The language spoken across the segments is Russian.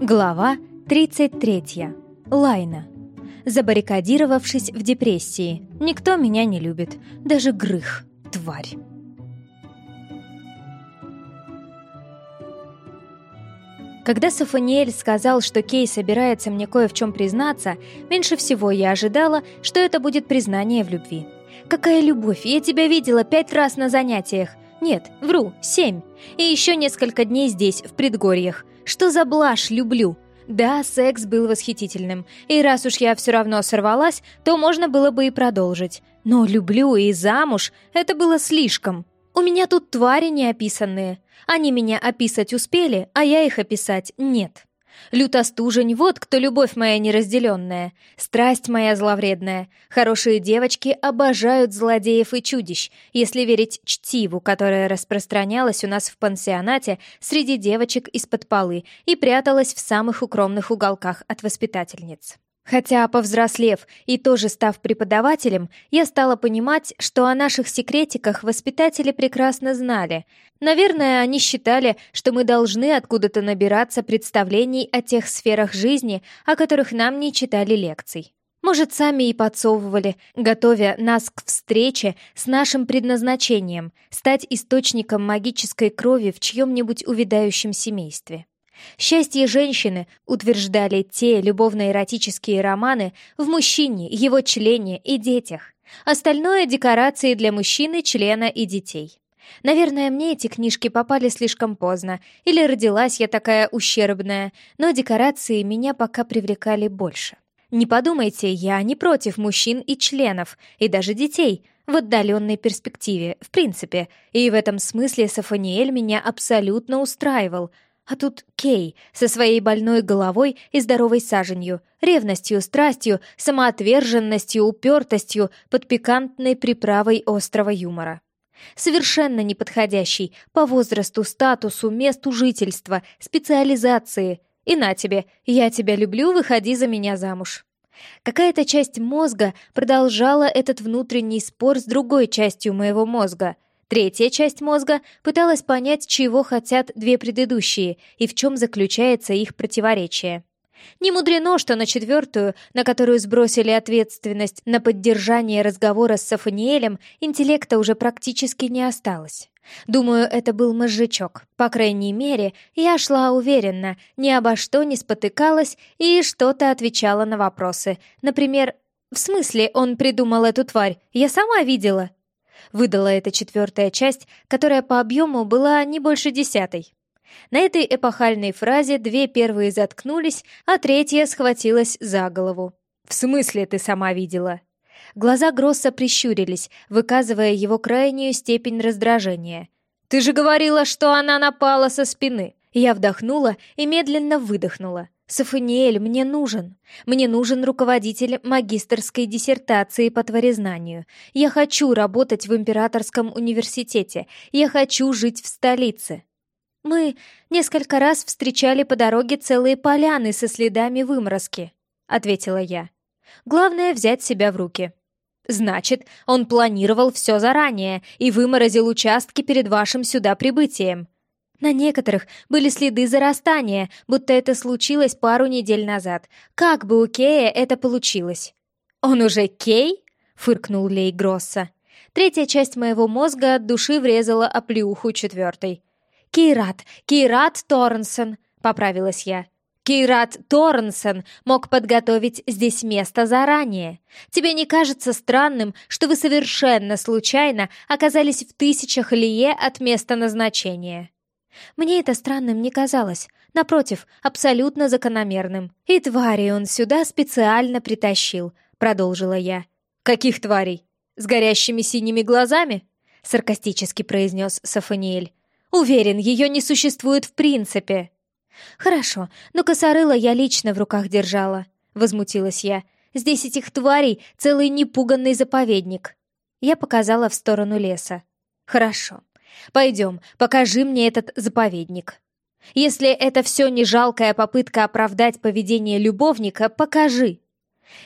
Глава 33. Лайна. Забаррикадировавшись в депрессии. Никто меня не любит. Даже Грых. Тварь. Когда Сафаниэль сказал, что Кей собирается мне кое в чем признаться, меньше всего я ожидала, что это будет признание в любви. «Какая любовь! Я тебя видела пять раз на занятиях!» «Нет, вру, семь. И еще несколько дней здесь, в предгорьях. Что за блажь люблю?» Да, секс был восхитительным, и раз уж я все равно сорвалась, то можно было бы и продолжить. Но люблю и замуж — это было слишком. У меня тут твари неописанные. Они меня описать успели, а я их описать нет. Лютостужень, вот кто любовь моя неразделенная, страсть моя зловредная. Хорошие девочки обожают злодеев и чудищ, если верить чтиву, которое распространялось у нас в пансионате среди девочек из-под полы и пряталось в самых укромных уголках от воспитательниц. Хотя, повзрослев и тоже став преподавателем, я стала понимать, что о наших секретиках воспитатели прекрасно знали. Наверное, они считали, что мы должны откуда-то набираться представлений о тех сферах жизни, о которых нам не читали лекций. Может, сами и подсовывали, готовя нас к встрече с нашим предназначением — стать источником магической крови в чьем-нибудь увядающем семействе. Счастье женщины, утверждали те любовно-эротические романы, в мужчине, его члене и детях. Остальное — декорации для мужчины, члена и детей. Наверное, мне эти книжки попали слишком поздно, или родилась я такая ущербная, но декорации меня пока привлекали больше. Не подумайте, я не против мужчин и членов, и даже детей, в отдаленной перспективе, в принципе, и в этом смысле Сафаниэль меня абсолютно устраивал — а тут Кей со своей больной головой и здоровой саженью, ревностью, страстью, самоотверженностью, упертостью под пикантной приправой острого юмора. Совершенно неподходящий по возрасту, статусу, месту жительства, специализации. И на тебе, я тебя люблю, выходи за меня замуж. Какая-то часть мозга продолжала этот внутренний спор с другой частью моего мозга, Третья часть мозга пыталась понять, чего хотят две предыдущие и в чем заключается их противоречие. Не мудрено, что на четвертую, на которую сбросили ответственность на поддержание разговора с Сафаниэлем, интеллекта уже практически не осталось. Думаю, это был мозжечок. По крайней мере, я шла уверенно, ни обо что не спотыкалась и что-то отвечала на вопросы. Например, «В смысле он придумал эту тварь? Я сама видела». Выдала эта четвертая часть, которая по объему была не больше десятой. На этой эпохальной фразе две первые заткнулись, а третья схватилась за голову. «В смысле ты сама видела?» Глаза Гросса прищурились, выказывая его крайнюю степень раздражения. «Ты же говорила, что она напала со спины!» Я вдохнула и медленно выдохнула. «Сафаниэль, мне нужен. Мне нужен руководитель магистерской диссертации по творезнанию. Я хочу работать в Императорском университете. Я хочу жить в столице». «Мы несколько раз встречали по дороге целые поляны со следами выморозки», — ответила я. «Главное — взять себя в руки». «Значит, он планировал все заранее и выморозил участки перед вашим сюда прибытием», на некоторых были следы зарастания, будто это случилось пару недель назад. Как бы у Кея это получилось? «Он уже Кей?» — фыркнул Лей Гросса. Третья часть моего мозга от души врезала оплеуху четвертой. «Кейрат! Кейрат Торнсон!» — поправилась я. Кейрат Торнсон мог подготовить здесь место заранее. Тебе не кажется странным, что вы совершенно случайно оказались в тысячах лие от места назначения?» Мне это странным не казалось, напротив, абсолютно закономерным. «И твари он сюда специально притащил», — продолжила я. «Каких тварей? С горящими синими глазами?» — саркастически произнес Сафаниэль. «Уверен, ее не существует в принципе». «Хорошо, но косорыла я лично в руках держала», — возмутилась я. «Здесь этих тварей целый непуганный заповедник». Я показала в сторону леса. «Хорошо, Пойдем, покажи мне этот заповедник. Если это все не жалкая попытка оправдать поведение любовника, покажи.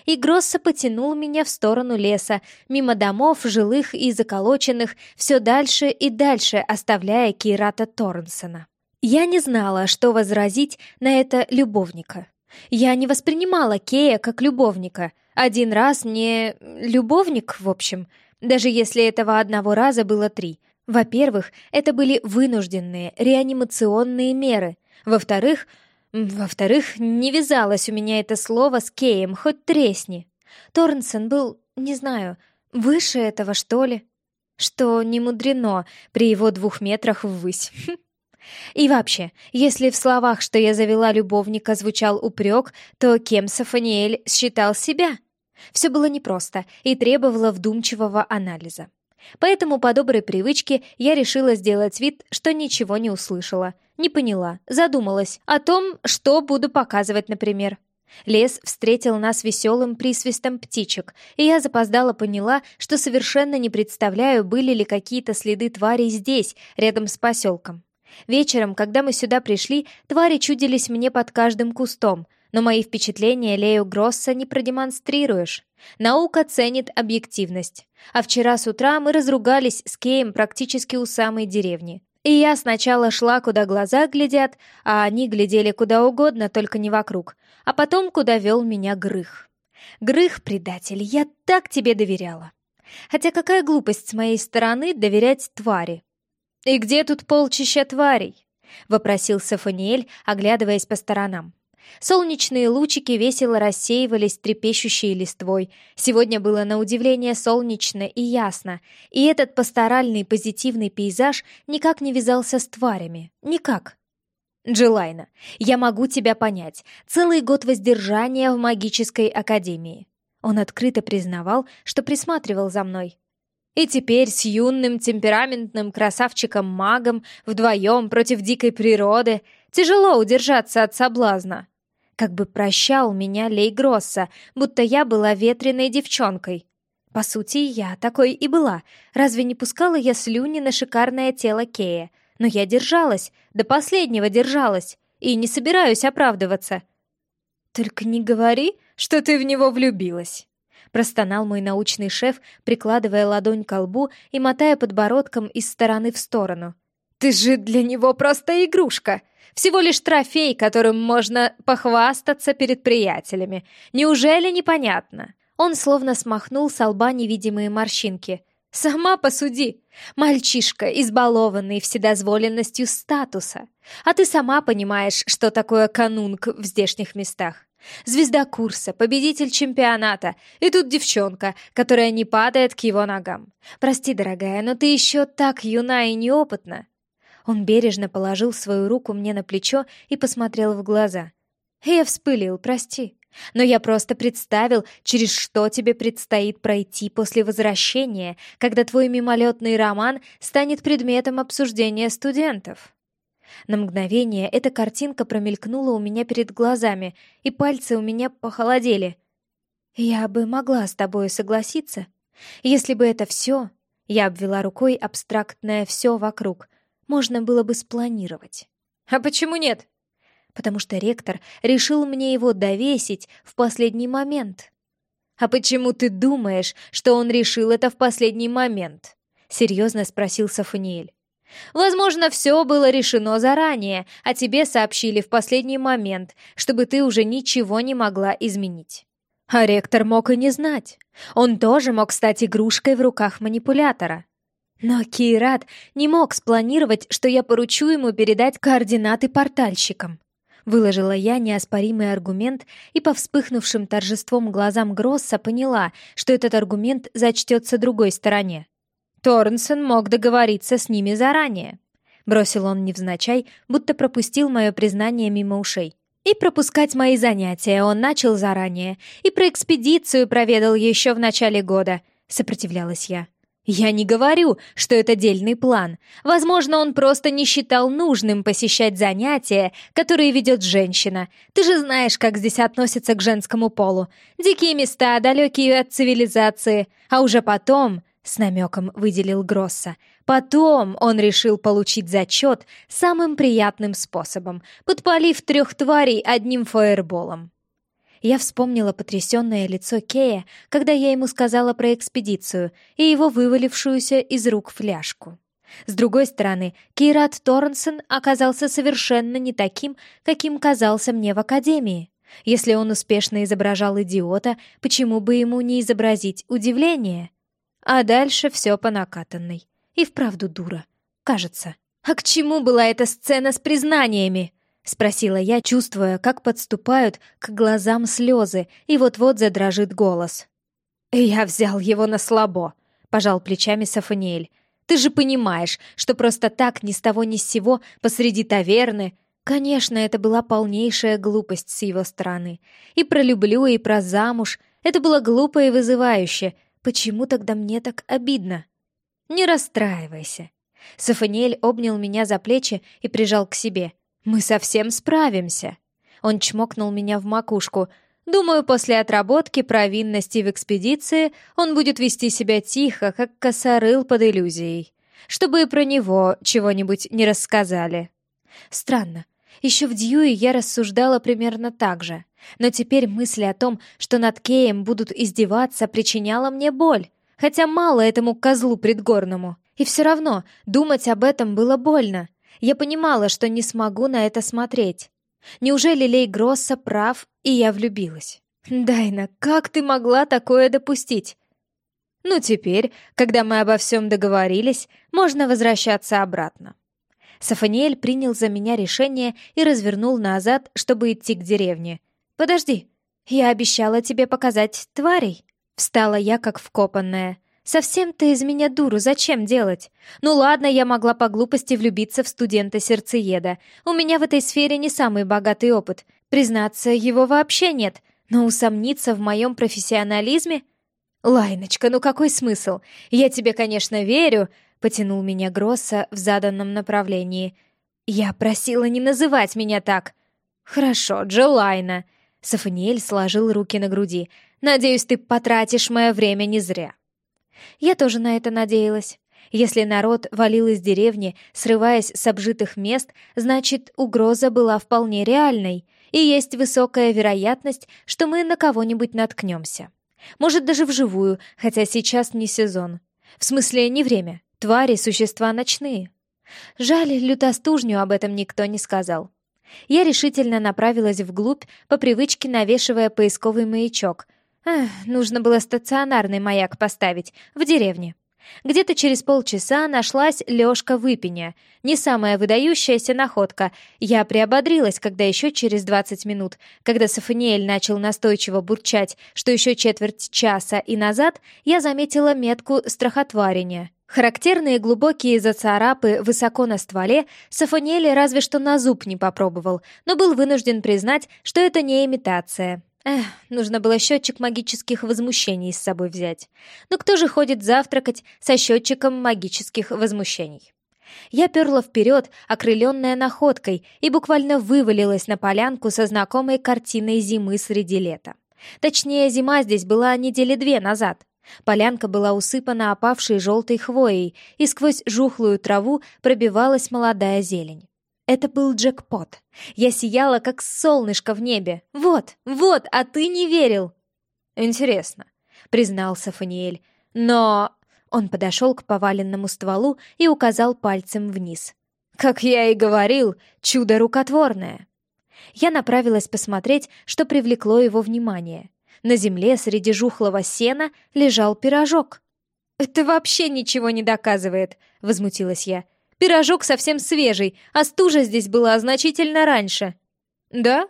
И Гросса потянул меня в сторону леса, мимо домов, жилых и заколоченных, все дальше и дальше, оставляя Кирата Торнсона. Я не знала, что возразить на это любовника. Я не воспринимала Кея как любовника. Один раз не... любовник, в общем. Даже если этого одного раза было три. Во-первых, это были вынужденные реанимационные меры. Во-вторых... Во-вторых, не вязалось у меня это слово с Кеем, хоть тресни. Торнсон был, не знаю, выше этого, что ли? Что не мудрено при его двух метрах ввысь. И вообще, если в словах, что я завела любовника, звучал упрек, то кем Сафаниэль считал себя? Все было непросто и требовало вдумчивого анализа. Поэтому по доброй привычке я решила сделать вид, что ничего не услышала, не поняла, задумалась о том, что буду показывать, например. Лес встретил нас веселым присвистом птичек, и я запоздала поняла, что совершенно не представляю, были ли какие-то следы тварей здесь, рядом с поселком. Вечером, когда мы сюда пришли, твари чудились мне под каждым кустом, но мои впечатления Лею Гросса не продемонстрируешь. Наука ценит объективность. А вчера с утра мы разругались с Кеем практически у самой деревни. И я сначала шла, куда глаза глядят, а они глядели куда угодно, только не вокруг. А потом, куда вел меня Грых. Грых, предатель, я так тебе доверяла. Хотя какая глупость с моей стороны доверять твари. «И где тут полчища тварей?» — вопросил Сафаниэль, оглядываясь по сторонам. Солнечные лучики весело рассеивались трепещущей листвой. Сегодня было на удивление солнечно и ясно, и этот пасторальный позитивный пейзаж никак не вязался с тварями. Никак. Джилайна, я могу тебя понять. Целый год воздержания в магической академии. Он открыто признавал, что присматривал за мной. И теперь с юным темпераментным красавчиком-магом вдвоем против дикой природы тяжело удержаться от соблазна. Как бы прощал меня Лей Гросса, будто я была ветреной девчонкой. По сути, я такой и была. Разве не пускала я слюни на шикарное тело Кея? Но я держалась, до последнего держалась, и не собираюсь оправдываться. «Только не говори, что ты в него влюбилась!» Простонал мой научный шеф, прикладывая ладонь к лбу и мотая подбородком из стороны в сторону. «Ты же для него просто игрушка! Всего лишь трофей, которым можно похвастаться перед приятелями. Неужели непонятно?» Он словно смахнул с лба невидимые морщинки. «Сама посуди! Мальчишка, избалованный вседозволенностью статуса. А ты сама понимаешь, что такое канунг в здешних местах. Звезда курса, победитель чемпионата. И тут девчонка, которая не падает к его ногам. Прости, дорогая, но ты еще так юна и неопытна. Он бережно положил свою руку мне на плечо и посмотрел в глаза. Я вспылил, прости. Но я просто представил, через что тебе предстоит пройти после возвращения, когда твой мимолетный роман станет предметом обсуждения студентов. На мгновение эта картинка промелькнула у меня перед глазами, и пальцы у меня похолодели. «Я бы могла с тобой согласиться, если бы это все...» Я обвела рукой абстрактное все вокруг. Можно было бы спланировать. «А почему нет?» «Потому что ректор решил мне его довесить в последний момент». «А почему ты думаешь, что он решил это в последний момент?» — серьезно спросил Сафаниэль. Возможно, все было решено заранее, а тебе сообщили в последний момент, чтобы ты уже ничего не могла изменить. А ректор мог и не знать. Он тоже мог стать игрушкой в руках манипулятора. Но Кират не мог спланировать, что я поручу ему передать координаты портальщикам. Выложила я неоспоримый аргумент и по вспыхнувшим торжеством глазам Гросса поняла, что этот аргумент зачтется другой стороне. Торнсон мог договориться с ними заранее. Бросил он невзначай, будто пропустил мое признание мимо ушей. И пропускать мои занятия он начал заранее, и про экспедицию проведал еще в начале года, сопротивлялась я. Я не говорю, что это дельный план. Возможно, он просто не считал нужным посещать занятия, которые ведет женщина. Ты же знаешь, как здесь относятся к женскому полу. Дикие места, далекие от цивилизации. А уже потом с намеком выделил Гросса. Потом он решил получить зачет самым приятным способом, подпалив трех тварей одним фаерболом. Я вспомнила потрясенное лицо Кея, когда я ему сказала про экспедицию и его вывалившуюся из рук фляжку. С другой стороны, Кейрат Торнсон оказался совершенно не таким, каким казался мне в Академии. Если он успешно изображал идиота, почему бы ему не изобразить удивление? А дальше все по накатанной. И вправду дура. Кажется. «А к чему была эта сцена с признаниями?» — спросила я, чувствуя, как подступают к глазам слезы, и вот-вот задрожит голос. «Я взял его на слабо», — пожал плечами Сафаниэль. «Ты же понимаешь, что просто так ни с того ни с сего посреди таверны...» Конечно, это была полнейшая глупость с его стороны. И про люблю, и про замуж. Это было глупо и вызывающе. Почему тогда мне так обидно? Не расстраивайся. Сафаниэль обнял меня за плечи и прижал к себе. «Мы совсем справимся!» Он чмокнул меня в макушку — Думаю, после отработки провинности в экспедиции он будет вести себя тихо, как косорыл под иллюзией, чтобы и про него чего-нибудь не рассказали. Странно. Еще в Дьюи я рассуждала примерно так же, но теперь мысль о том, что над Кеем будут издеваться, причиняла мне боль, хотя мало этому козлу предгорному. И все равно думать об этом было больно. Я понимала, что не смогу на это смотреть. Неужели Лей Гросса прав, и я влюбилась? Дайна, как ты могла такое допустить? Ну теперь, когда мы обо всем договорились, можно возвращаться обратно. Сафаниэль принял за меня решение и развернул назад, чтобы идти к деревне. «Подожди, я обещала тебе показать тварей». Встала я, как вкопанная. Совсем ты из меня дуру, зачем делать? Ну ладно, я могла по глупости влюбиться в студента-сердцееда. У меня в этой сфере не самый богатый опыт. Признаться, его вообще нет. Но усомниться в моем профессионализме? Лайночка, ну какой смысл? Я тебе, конечно, верю, потянул меня Гросса в заданном направлении. Я просила не называть меня так. Хорошо, Джолайна. Сафаниэль сложил руки на груди. Надеюсь, ты потратишь мое время не зря. Я тоже на это надеялась. Если народ валил из деревни, срываясь с обжитых мест, значит, угроза была вполне реальной, и есть высокая вероятность, что мы на кого-нибудь наткнемся. Может, даже вживую, хотя сейчас не сезон. В смысле, не время. Твари — существа ночные. Жаль, лютостужню об этом никто не сказал. Я решительно направилась вглубь, по привычке навешивая поисковый маячок — Эх, нужно было стационарный маяк поставить в деревне. Где-то через полчаса нашлась Лёшка Выпеня. Не самая выдающаяся находка. Я приободрилась, когда еще через 20 минут, когда Сафаниэль начал настойчиво бурчать, что еще четверть часа и назад, я заметила метку страхотварения. Характерные глубокие зацарапы высоко на стволе Сафаниэль разве что на зуб не попробовал, но был вынужден признать, что это не имитация. Эх, нужно было счетчик магических возмущений с собой взять. Но кто же ходит завтракать со счетчиком магических возмущений? Я перла вперед, окрыленная находкой, и буквально вывалилась на полянку со знакомой картиной зимы среди лета. Точнее, зима здесь была недели две назад. Полянка была усыпана опавшей желтой хвоей, и сквозь жухлую траву пробивалась молодая зелень. Это был джекпот. Я сияла, как солнышко в небе. Вот, вот, а ты не верил. Интересно, признался Фаниэль. Но... Он подошел к поваленному стволу и указал пальцем вниз. «Как я и говорил, чудо рукотворное!» Я направилась посмотреть, что привлекло его внимание. На земле среди жухлого сена лежал пирожок. «Это вообще ничего не доказывает», — возмутилась я. Пирожок совсем свежий, а стужа здесь была значительно раньше». «Да?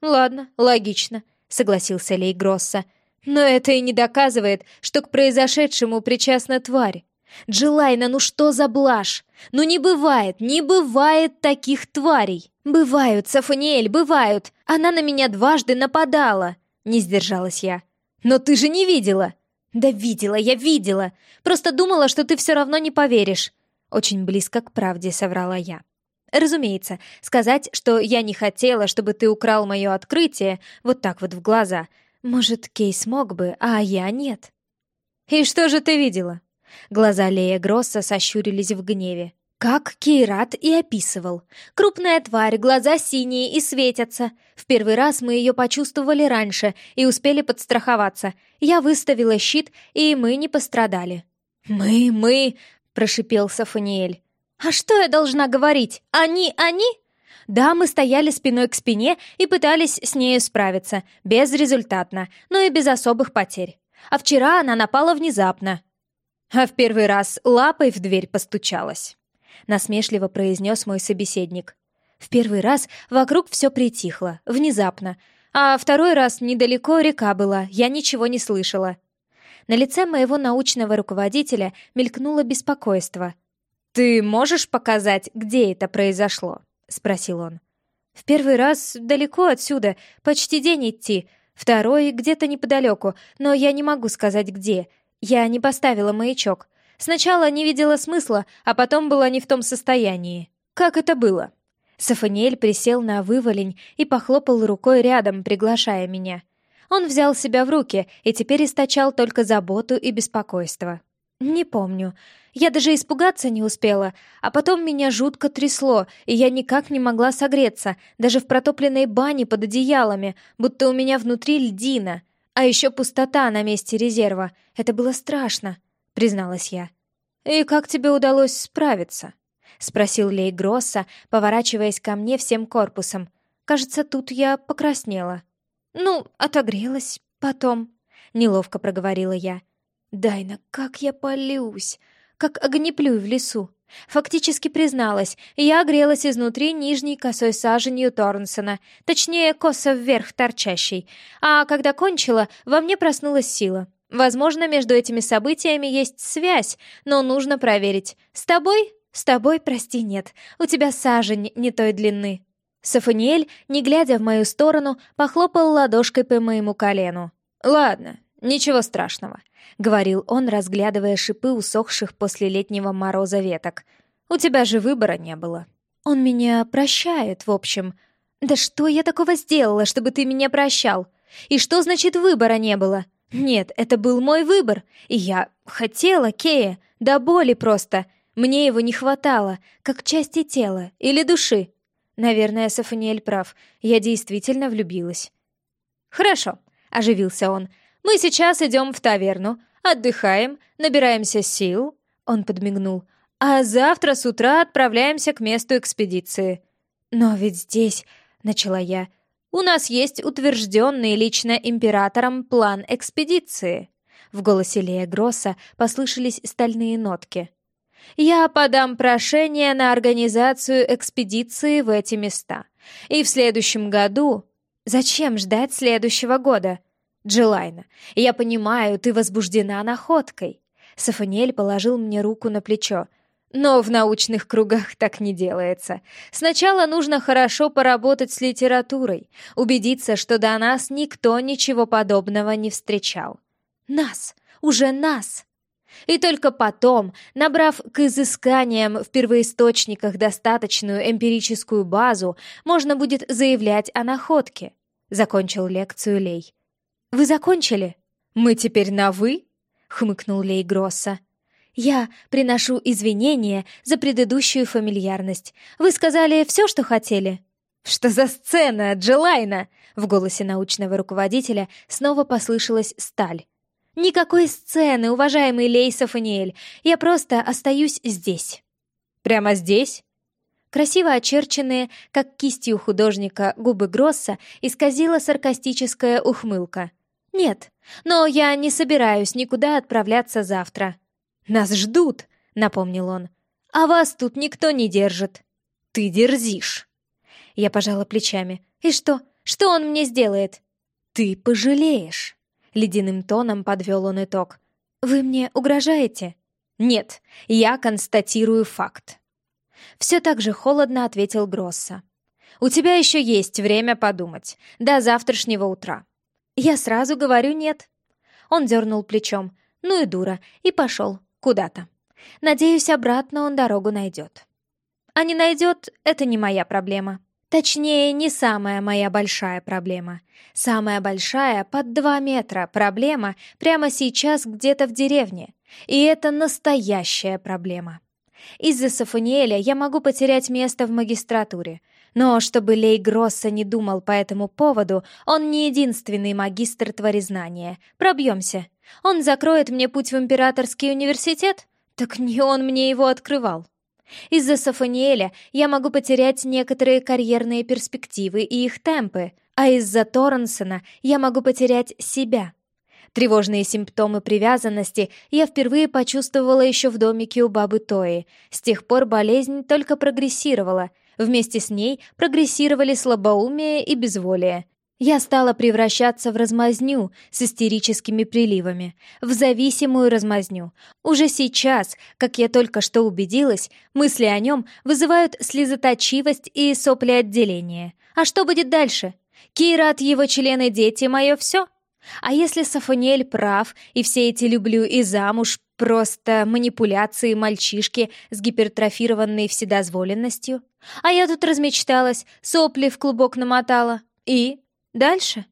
Ладно, логично», — согласился Лей Гросса. «Но это и не доказывает, что к произошедшему причастна тварь. Джилайна, ну что за блажь? Ну не бывает, не бывает таких тварей!» «Бывают, Сафаниэль, бывают! Она на меня дважды нападала!» Не сдержалась я. «Но ты же не видела!» «Да видела, я видела! Просто думала, что ты все равно не поверишь. Очень близко к правде соврала я. Разумеется, сказать, что я не хотела, чтобы ты украл мое открытие, вот так вот в глаза. Может, Кейс мог бы, а я нет. И что же ты видела? Глаза Лея Гросса сощурились в гневе. Как Кейрат и описывал. Крупная тварь, глаза синие и светятся. В первый раз мы ее почувствовали раньше и успели подстраховаться. Я выставила щит, и мы не пострадали. «Мы, мы, прошипел Сафаниэль. «А что я должна говорить? Они, они?» Да, мы стояли спиной к спине и пытались с нею справиться, безрезультатно, но и без особых потерь. А вчера она напала внезапно. А в первый раз лапой в дверь постучалась. Насмешливо произнес мой собеседник. В первый раз вокруг все притихло, внезапно, а второй раз недалеко река была, я ничего не слышала. На лице моего научного руководителя мелькнуло беспокойство. «Ты можешь показать, где это произошло?» — спросил он. «В первый раз далеко отсюда, почти день идти, второй где-то неподалеку, но я не могу сказать где. Я не поставила маячок. Сначала не видела смысла, а потом была не в том состоянии. Как это было?» Сафаниэль присел на выволень и похлопал рукой рядом, приглашая меня. Он взял себя в руки и теперь источал только заботу и беспокойство. «Не помню. Я даже испугаться не успела, а потом меня жутко трясло, и я никак не могла согреться, даже в протопленной бане под одеялами, будто у меня внутри льдина, а еще пустота на месте резерва. Это было страшно», — призналась я. «И как тебе удалось справиться?» — спросил Лей Гросса, поворачиваясь ко мне всем корпусом. «Кажется, тут я покраснела». «Ну, отогрелась потом», — неловко проговорила я. «Дайна, как я полюсь! Как огнеплюй в лесу!» Фактически призналась, я огрелась изнутри нижней косой саженью Торнсона, точнее, косо вверх торчащей, а когда кончила, во мне проснулась сила. Возможно, между этими событиями есть связь, но нужно проверить. С тобой «С тобой, прости, нет. У тебя сажень не той длины». Сафаниэль, не глядя в мою сторону, похлопал ладошкой по моему колену. «Ладно, ничего страшного», — говорил он, разглядывая шипы усохших после летнего мороза веток. «У тебя же выбора не было». «Он меня прощает, в общем». «Да что я такого сделала, чтобы ты меня прощал? И что значит выбора не было?» «Нет, это был мой выбор, и я хотела Кея, до боли просто. Мне его не хватало, как части тела или души. Наверное, Сафаниэль прав, я действительно влюбилась. «Хорошо», — оживился он. «Мы сейчас идем в таверну, отдыхаем, набираемся сил». Он подмигнул. «А завтра с утра отправляемся к месту экспедиции». «Но ведь здесь...» — начала я. «У нас есть утвержденный лично императором план экспедиции». В голосе Лея Гросса послышались стальные нотки я подам прошение на организацию экспедиции в эти места. И в следующем году... Зачем ждать следующего года? Джилайна, я понимаю, ты возбуждена находкой. Сафаниэль положил мне руку на плечо. Но в научных кругах так не делается. Сначала нужно хорошо поработать с литературой, убедиться, что до нас никто ничего подобного не встречал. Нас! Уже нас! И только потом, набрав к изысканиям в первоисточниках достаточную эмпирическую базу, можно будет заявлять о находке. Закончил лекцию Лей. «Вы закончили?» «Мы теперь на «вы»?» — хмыкнул Лей Гросса. «Я приношу извинения за предыдущую фамильярность. Вы сказали все, что хотели?» «Что за сцена, Джилайна?» В голосе научного руководителя снова послышалась сталь. «Никакой сцены, уважаемый Лей Сафаниэль. Я просто остаюсь здесь». «Прямо здесь?» Красиво очерченные, как кистью художника, губы Гросса исказила саркастическая ухмылка. «Нет, но я не собираюсь никуда отправляться завтра». «Нас ждут», — напомнил он. «А вас тут никто не держит». «Ты дерзишь». Я пожала плечами. «И что? Что он мне сделает?» «Ты пожалеешь». Ледяным тоном подвел он итог. «Вы мне угрожаете?» «Нет, я констатирую факт». Все так же холодно ответил Гросса. «У тебя еще есть время подумать. До завтрашнего утра». «Я сразу говорю нет». Он дернул плечом. «Ну и дура». И пошел куда-то. Надеюсь, обратно он дорогу найдет. А не найдет — это не моя проблема. Точнее, не самая моя большая проблема. Самая большая под два метра проблема прямо сейчас где-то в деревне. И это настоящая проблема. Из-за Сафаниэля я могу потерять место в магистратуре. Но чтобы Лей Гросса не думал по этому поводу, он не единственный магистр творезнания. Пробьемся. Он закроет мне путь в императорский университет? Так не он мне его открывал. Из-за Сафаниэля я могу потерять некоторые карьерные перспективы и их темпы, а из-за Торренсона я могу потерять себя. Тревожные симптомы привязанности я впервые почувствовала еще в домике у бабы Тои. С тех пор болезнь только прогрессировала. Вместе с ней прогрессировали слабоумие и безволие. Я стала превращаться в размазню с истерическими приливами, в зависимую размазню. Уже сейчас, как я только что убедилась, мысли о нем вызывают слезоточивость и соплеотделение. А что будет дальше? Кира от его члены дети — мое все? А если Сафаниэль прав, и все эти «люблю» и «замуж» — просто манипуляции мальчишки с гипертрофированной вседозволенностью? А я тут размечталась, сопли в клубок намотала. И? Дальше?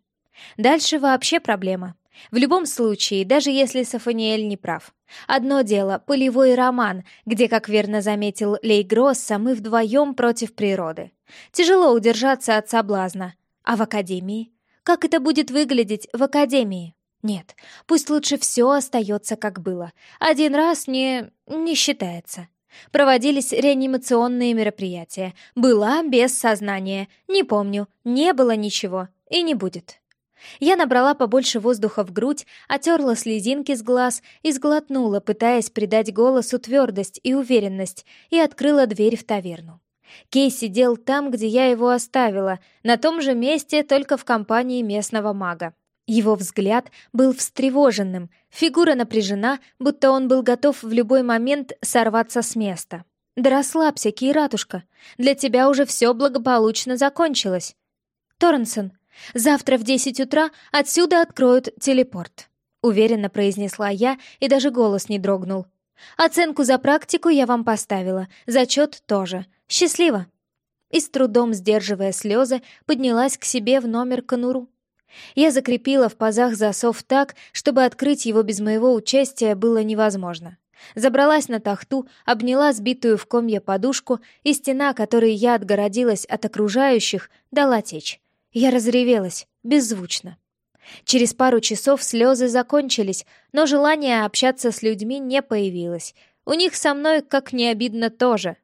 Дальше вообще проблема. В любом случае, даже если Сафаниэль не прав. Одно дело — полевой роман, где, как верно заметил Лей Гросса, мы вдвоем против природы. Тяжело удержаться от соблазна. А в академии? Как это будет выглядеть в академии? Нет, пусть лучше все остается как было. Один раз не... не считается. Проводились реанимационные мероприятия. Была без сознания. Не помню, не было ничего. И не будет. Я набрала побольше воздуха в грудь, отерла слезинки с глаз и сглотнула, пытаясь придать голосу твердость и уверенность, и открыла дверь в таверну. Кей сидел там, где я его оставила, на том же месте, только в компании местного мага. Его взгляд был встревоженным, фигура напряжена, будто он был готов в любой момент сорваться с места. «Да расслабься, Кейратушка, для тебя уже все благополучно закончилось». «Торренсон, завтра в десять утра отсюда откроют телепорт», — уверенно произнесла я, и даже голос не дрогнул. «Оценку за практику я вам поставила, зачет тоже. Счастливо!» И с трудом сдерживая слезы, поднялась к себе в номер конуру. Я закрепила в пазах засов так, чтобы открыть его без моего участия было невозможно. Забралась на тахту, обняла сбитую в комья подушку, и стена, которой я отгородилась от окружающих, дала течь. Я разревелась, беззвучно. Через пару часов слезы закончились, но желание общаться с людьми не появилось. У них со мной, как не обидно, тоже.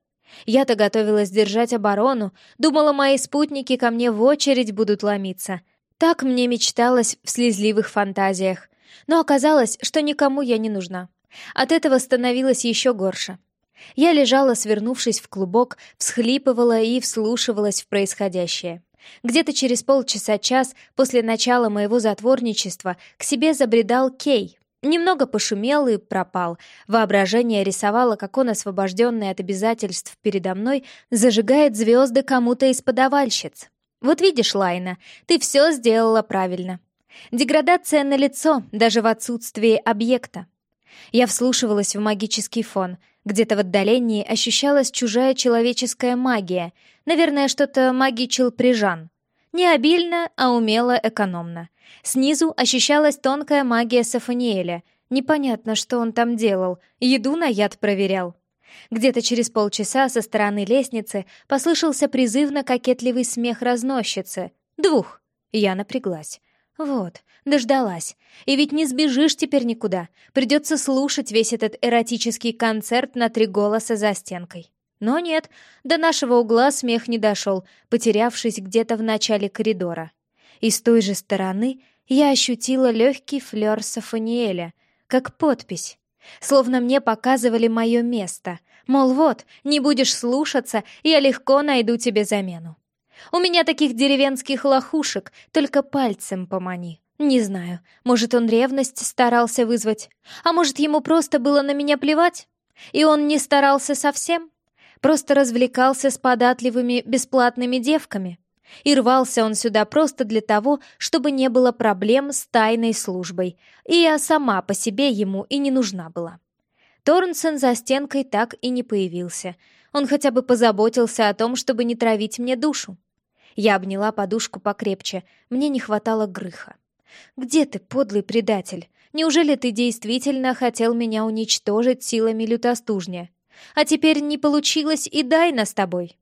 Я-то готовилась держать оборону, думала, мои спутники ко мне в очередь будут ломиться. Так мне мечталось в слезливых фантазиях. Но оказалось, что никому я не нужна. От этого становилось еще горше. Я лежала, свернувшись в клубок, всхлипывала и вслушивалась в происходящее. Где-то через полчаса-час после начала моего затворничества к себе забредал Кей, Немного пошумел и пропал. Воображение рисовало, как он, освобожденный от обязательств передо мной, зажигает звезды кому-то из подавальщиц. Вот видишь, Лайна, ты все сделала правильно. Деградация на лицо, даже в отсутствии объекта. Я вслушивалась в магический фон. Где-то в отдалении ощущалась чужая человеческая магия. Наверное, что-то магичил Прижан. Не обильно, а умело, экономно. Снизу ощущалась тонкая магия Сафаниэля. Непонятно, что он там делал. Еду на яд проверял. Где-то через полчаса со стороны лестницы послышался призывно-кокетливый смех разносчицы. Двух. Я напряглась. Вот, дождалась. И ведь не сбежишь теперь никуда. Придется слушать весь этот эротический концерт на три голоса за стенкой. Но нет, до нашего угла смех не дошел, потерявшись где-то в начале коридора. И с той же стороны я ощутила легкий флер Сафаниэля, как подпись. Словно мне показывали мое место. Мол, вот, не будешь слушаться, я легко найду тебе замену. У меня таких деревенских лохушек, только пальцем помани. Не знаю, может, он ревность старался вызвать, а может, ему просто было на меня плевать? И он не старался совсем? Просто развлекался с податливыми бесплатными девками. И рвался он сюда просто для того, чтобы не было проблем с тайной службой. И я сама по себе ему и не нужна была. Торнсон за стенкой так и не появился. Он хотя бы позаботился о том, чтобы не травить мне душу. Я обняла подушку покрепче, мне не хватало грыха. «Где ты, подлый предатель? Неужели ты действительно хотел меня уничтожить силами лютостужня?» А теперь не получилось и дай нас с тобой.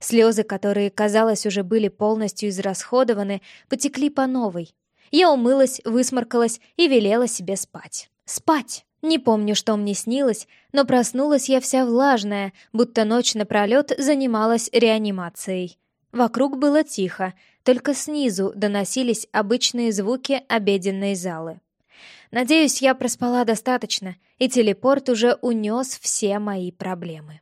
Слезы, которые, казалось, уже были полностью израсходованы, потекли по новой. Я умылась, высморкалась и велела себе спать. Спать! Не помню, что мне снилось, но проснулась я вся влажная, будто ночь напролет занималась реанимацией. Вокруг было тихо, только снизу доносились обычные звуки обеденной залы. Надеюсь, я проспала достаточно, и телепорт уже унес все мои проблемы.